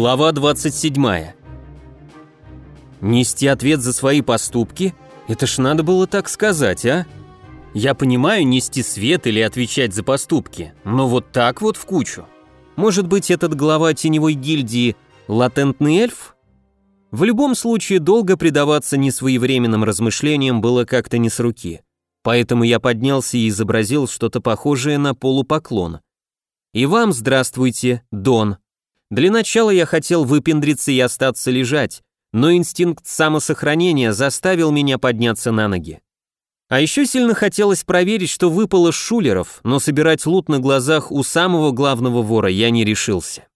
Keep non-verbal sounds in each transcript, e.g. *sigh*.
Глава 27. Нести ответ за свои поступки? Это ж надо было так сказать, а? Я понимаю нести свет или отвечать за поступки, но вот так вот в кучу. Может быть, этот глава теневой гильдии латентный эльф? В любом случае, долго предаваться несвоевременным размышлениям было как-то не с руки. Поэтому я поднялся и изобразил что-то похожее на полупоклон. И вам здравствуйте, Дон. Для начала я хотел выпендриться и остаться лежать, но инстинкт самосохранения заставил меня подняться на ноги. А еще сильно хотелось проверить, что выпало с шулеров, но собирать лут на глазах у самого главного вора я не решился.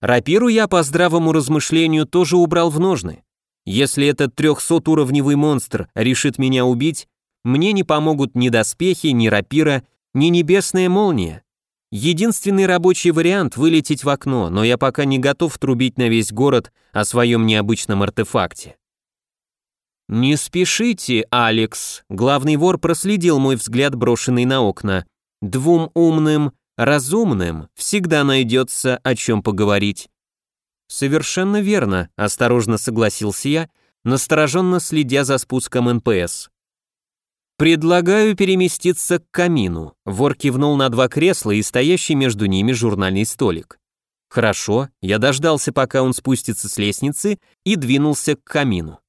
Рапиру я по здравому размышлению тоже убрал в ножны. Если этот трехсотуровневый монстр решит меня убить, мне не помогут ни доспехи, ни рапира, ни небесная молния. Единственный рабочий вариант – вылететь в окно, но я пока не готов трубить на весь город о своем необычном артефакте. «Не спешите, Алекс», – главный вор проследил мой взгляд, брошенный на окна. «Двум умным, разумным всегда найдется о чем поговорить». «Совершенно верно», – осторожно согласился я, настороженно следя за спуском НПС. «Предлагаю переместиться к камину», — вор кивнул на два кресла и стоящий между ними журнальный столик. «Хорошо», я дождался, пока он спустится с лестницы и двинулся к камину.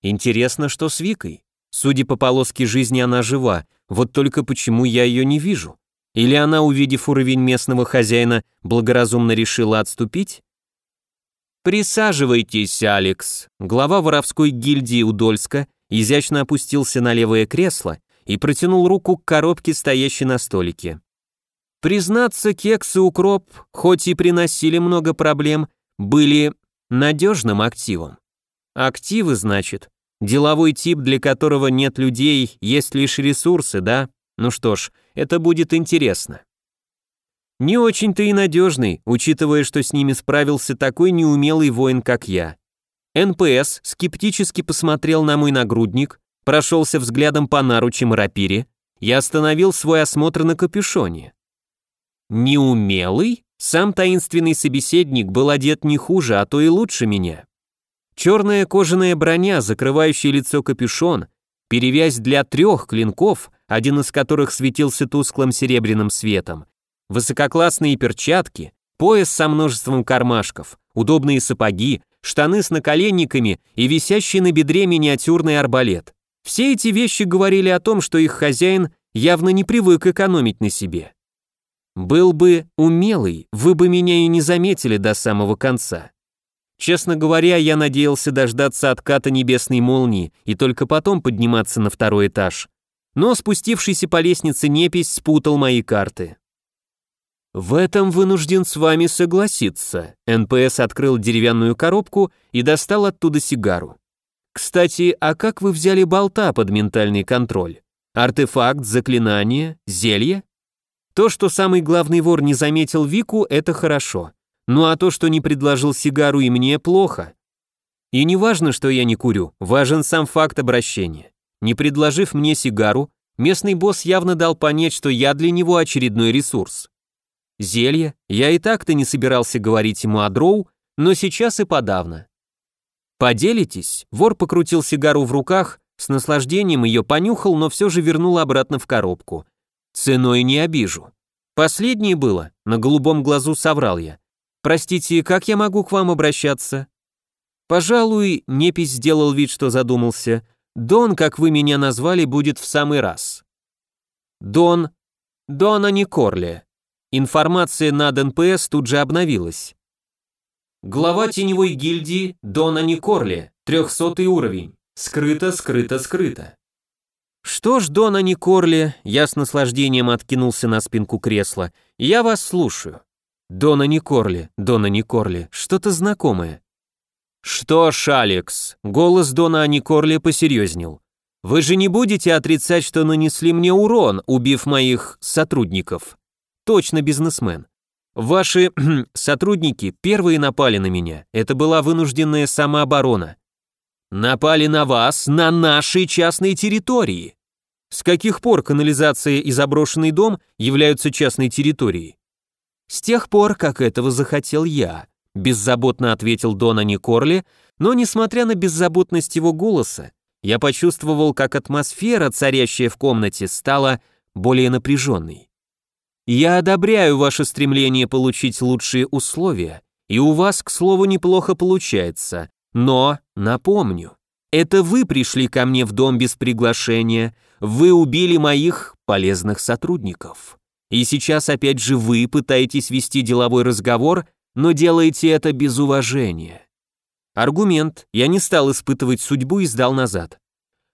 Интересно, что с Викой? Судя по полоске жизни, она жива, вот только почему я ее не вижу? Или она, увидев уровень местного хозяина, благоразумно решила отступить? «Присаживайтесь, Алекс», глава воровской гильдии Удольска изящно опустился на левое кресло и протянул руку к коробке, стоящей на столике. Признаться, кекс и укроп, хоть и приносили много проблем, были надежным активом. Активы, значит, деловой тип, для которого нет людей, есть лишь ресурсы, да? Ну что ж, это будет интересно. Не очень-то и надежный, учитывая, что с ними справился такой неумелый воин, как я. НПС скептически посмотрел на мой нагрудник, прошелся взглядом по наручам и рапире и остановил свой осмотр на капюшоне. Неумелый? Сам таинственный собеседник был одет не хуже, а то и лучше меня. Черная кожаная броня, закрывающая лицо капюшон, перевязь для трех клинков, один из которых светился тусклым серебряным светом, высококлассные перчатки, пояс со множеством кармашков, удобные сапоги, штаны с наколенниками и висящий на бедре миниатюрный арбалет. Все эти вещи говорили о том, что их хозяин явно не привык экономить на себе. Был бы умелый, вы бы меня и не заметили до самого конца. Честно говоря, я надеялся дождаться отката небесной молнии и только потом подниматься на второй этаж. Но спустившийся по лестнице непись спутал мои карты. В этом вынужден с вами согласиться. НПС открыл деревянную коробку и достал оттуда сигару. Кстати, а как вы взяли болта под ментальный контроль? Артефакт, заклинание, зелье? То, что самый главный вор не заметил Вику, это хорошо. Ну а то, что не предложил сигару и мне, плохо. И не важно, что я не курю, важен сам факт обращения. Не предложив мне сигару, местный босс явно дал понять, что я для него очередной ресурс. Зелье, я и так-то не собирался говорить ему о дроу, но сейчас и подавно. «Поделитесь?» Вор покрутил сигару в руках, с наслаждением ее понюхал, но все же вернул обратно в коробку. «Ценой не обижу». «Последнее было», на голубом глазу соврал я. «Простите, как я могу к вам обращаться?» Пожалуй, Непись сделал вид, что задумался. Дон, как вы меня назвали, будет в самый раз. Дон... Дона Никорле. Информация над НПС тут же обновилась. Глава теневой гильдии Дона Никорли, 300 уровень. Скрыто, скрыто, скрыто. Что ж, Дона Никорли, я с наслаждением откинулся на спинку кресла. Я вас слушаю. Дона Никорли, Дона Никорли, что-то знакомое. Что ж, Алекс, голос Дона Никорли посерьезнел. Вы же не будете отрицать, что нанесли мне урон, убив моих сотрудников? Точно бизнесмен. Ваши *clears throat* сотрудники первые напали на меня. Это была вынужденная самооборона. Напали на вас на нашей частной территории. С каких пор канализация и заброшенный дом являются частной территорией? С тех пор, как этого захотел я. беззаботно ответил Дон Аникорли, но, несмотря на беззаботность его голоса, я почувствовал, как атмосфера, царящая в комнате, стала более напряженной. Я одобряю ваше стремление получить лучшие условия, и у вас, к слову, неплохо получается, но, напомню, это вы пришли ко мне в дом без приглашения, вы убили моих полезных сотрудников. И сейчас опять же вы пытаетесь вести деловой разговор, но делаете это без уважения. Аргумент я не стал испытывать судьбу и сдал назад.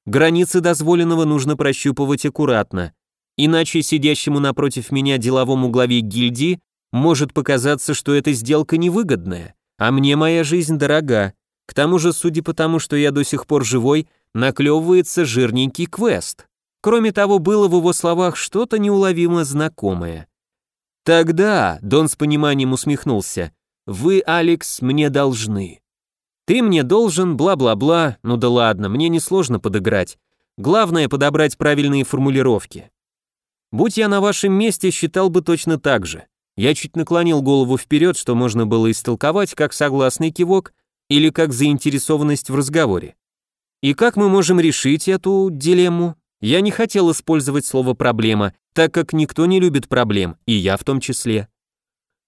Границы дозволенного нужно прощупывать аккуратно, иначе сидящему напротив меня деловому главе гильдии может показаться, что эта сделка невыгодная, а мне моя жизнь дорога. К тому же, судя по тому, что я до сих пор живой, наклевывается жирненький квест. Кроме того, было в его словах что-то неуловимо знакомое. Тогда, Дон с пониманием усмехнулся, вы, Алекс, мне должны. Ты мне должен, бла-бла-бла, ну да ладно, мне несложно подыграть. Главное подобрать правильные формулировки. Будь я на вашем месте, считал бы точно так же. Я чуть наклонил голову вперед, что можно было истолковать как согласный кивок или как заинтересованность в разговоре. И как мы можем решить эту дилемму? Я не хотел использовать слово «проблема», так как никто не любит проблем, и я в том числе.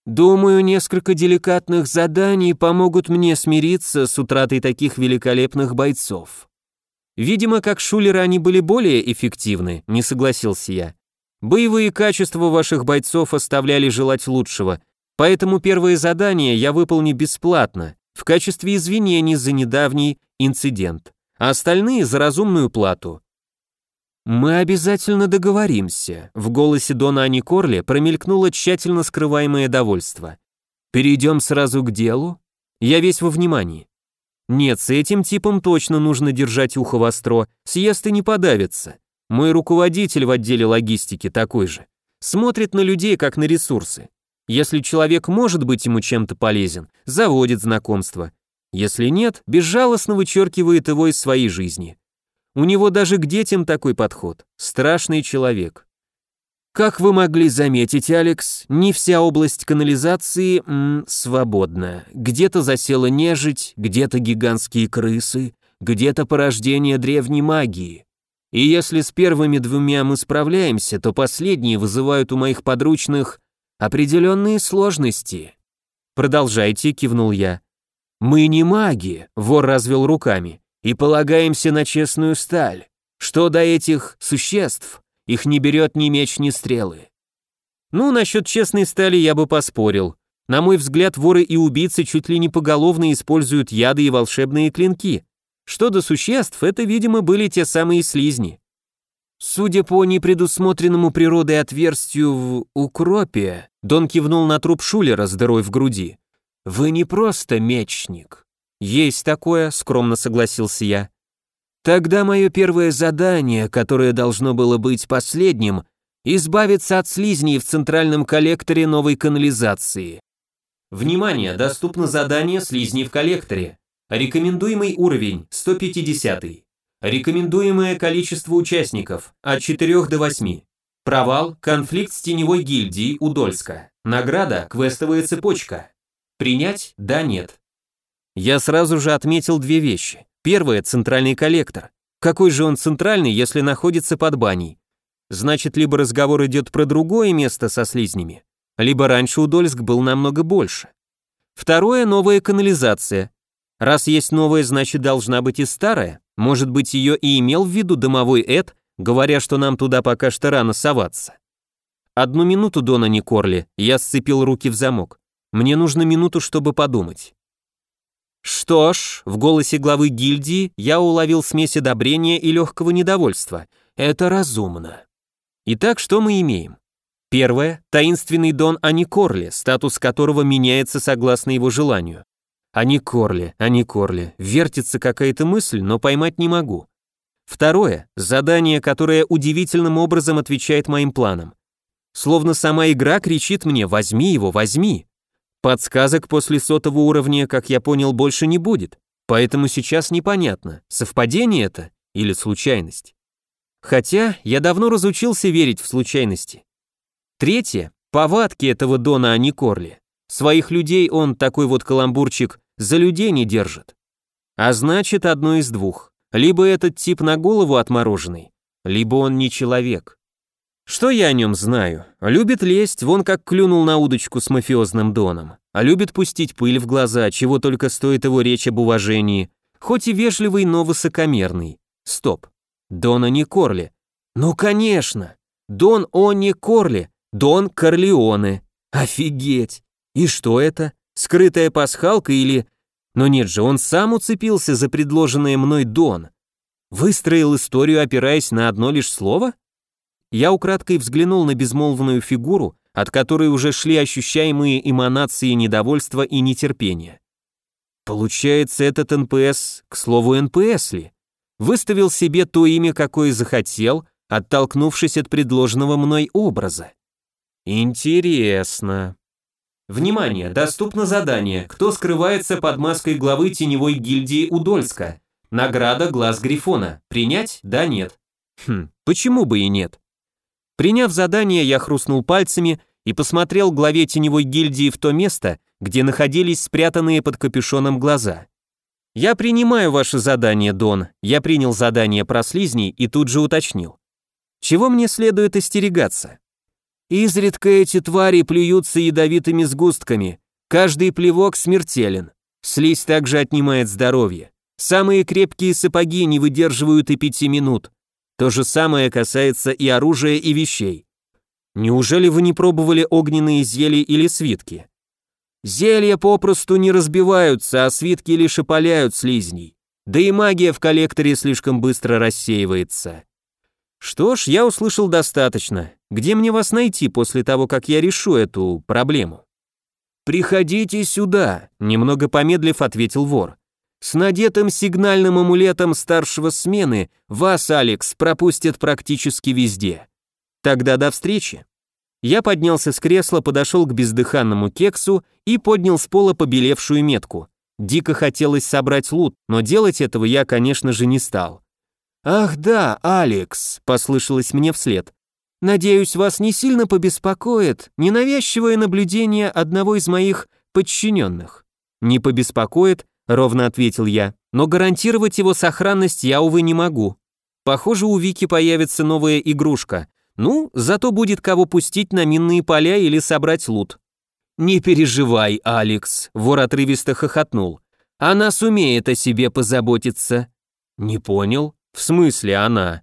Думаю, несколько деликатных заданий помогут мне смириться с утратой таких великолепных бойцов. Видимо, как шулеры они были более эффективны, не согласился я. Боевые качества ваших бойцов оставляли желать лучшего, поэтому первое задание я выполню бесплатно, в качестве извинений за недавний инцидент, а остальные за разумную плату. «Мы обязательно договоримся», — в голосе Дона Ани Корли промелькнуло тщательно скрываемое довольство. «Перейдем сразу к делу?» Я весь во внимании. Нет, с этим типом точно нужно держать ухо востро, съест и не подавится. Мой руководитель в отделе логистики такой же. Смотрит на людей, как на ресурсы. Если человек может быть ему чем-то полезен, заводит знакомство. Если нет, безжалостно вычеркивает его из своей жизни. У него даже к детям такой подход. Страшный человек. Как вы могли заметить, Алекс, не вся область канализации м, свободна. Где-то засела нежить, где-то гигантские крысы, где-то порождение древней магии. И если с первыми двумя мы справляемся, то последние вызывают у моих подручных определенные сложности. Продолжайте, кивнул я. Мы не маги, вор развел руками и полагаемся на честную сталь. Что до этих существ, их не берет ни меч, ни стрелы. Ну, насчет честной стали я бы поспорил. На мой взгляд, воры и убийцы чуть ли не поголовно используют яды и волшебные клинки. Что до существ, это, видимо, были те самые слизни. Судя по непредусмотренному природой отверстию в укропе, Дон кивнул на труп Шулера с дырой в груди. Вы не просто мечник. «Есть такое», — скромно согласился я. «Тогда мое первое задание, которое должно было быть последним, избавиться от слизней в центральном коллекторе новой канализации». Внимание, доступно задание «Слизни в коллекторе». Рекомендуемый уровень 150. Рекомендуемое количество участников от 4 до 8. Провал – конфликт с теневой гильдией Удольска. Награда – квестовая цепочка. Принять – да, нет. Я сразу же отметил две вещи. Первое – центральный коллектор. Какой же он центральный, если находится под баней? Значит, либо разговор идет про другое место со слизнями, либо раньше Удольск был намного больше. Второе – новая канализация. Раз есть новая, значит, должна быть и старая. Может быть, ее и имел в виду домовой Эд, говоря, что нам туда пока что рано соваться. Одну минуту, Дона Никорли, я сцепил руки в замок. Мне нужно минуту, чтобы подумать. Что ж, в голосе главы гильдии я уловил смесь одобрения и легкого недовольства. Это разумно. Итак, что мы имеем? Первое – таинственный Дон Аникорли, статус которого меняется согласно его желанию. Аникорли, Аникорли, вертится какая-то мысль, но поймать не могу. Второе – задание, которое удивительным образом отвечает моим планам. Словно сама игра кричит мне «возьми его, возьми». Подсказок после сотого уровня, как я понял, больше не будет, поэтому сейчас непонятно, совпадение это или случайность. Хотя я давно разучился верить в случайности. Третье – повадки этого Дона Аникорли. Своих людей он, такой вот каламбурчик, за людей не держит. А значит, одно из двух. Либо этот тип на голову отмороженный, либо он не человек. Что я о нем знаю? Любит лезть, вон как клюнул на удочку с мафиозным доном. А любит пустить пыль в глаза, чего только стоит его речь об уважении. Хоть и вежливый, но высокомерный. Стоп. Дона не Корли. Ну, конечно. Дон Они Корли. Дон Корлеоне. Офигеть. И что это? Скрытая пасхалка или... Но нет же, он сам уцепился за предложенное мной Дон. Выстроил историю, опираясь на одно лишь слово? Я украдкой взглянул на безмолвную фигуру, от которой уже шли ощущаемые эманации недовольства и нетерпения. Получается, этот НПС, к слову, НПС ли? Выставил себе то имя, какое захотел, оттолкнувшись от предложенного мной образа. Интересно. Внимание, доступно задание «Кто скрывается под маской главы теневой гильдии Удольска?» Награда «Глаз Грифона». Принять? Да, нет. Хм, почему бы и нет? Приняв задание, я хрустнул пальцами и посмотрел главе теневой гильдии в то место, где находились спрятанные под капюшоном глаза. «Я принимаю ваше задание, Дон. Я принял задание про слизней и тут же уточнил. Чего мне следует остерегаться?» «Изредка эти твари плюются ядовитыми сгустками. Каждый плевок смертелен. Слизь также отнимает здоровье. Самые крепкие сапоги не выдерживают и пяти минут. То же самое касается и оружия, и вещей. Неужели вы не пробовали огненные зелья или свитки? Зелья попросту не разбиваются, а свитки лишь опаляют слизней. Да и магия в коллекторе слишком быстро рассеивается. Что ж, я услышал достаточно. Где мне вас найти после того, как я решу эту проблему? Приходите сюда, немного помедлив ответил вор. С надетым сигнальным амулетом старшего смены вас, Алекс, пропустят практически везде. Тогда до встречи. Я поднялся с кресла, подошел к бездыханному кексу и поднял с пола побелевшую метку. Дико хотелось собрать лут, но делать этого я, конечно же, не стал. «Ах да, Алекс», — послышалось мне вслед. «Надеюсь, вас не сильно побеспокоит ненавязчивое наблюдение одного из моих подчиненных. Не побеспокоит, ровно ответил я, но гарантировать его сохранность я, увы, не могу. Похоже, у Вики появится новая игрушка. Ну, зато будет кого пустить на минные поля или собрать лут. «Не переживай, Алекс», — вор отрывисто хохотнул. «Она сумеет о себе позаботиться». «Не понял? В смысле она?»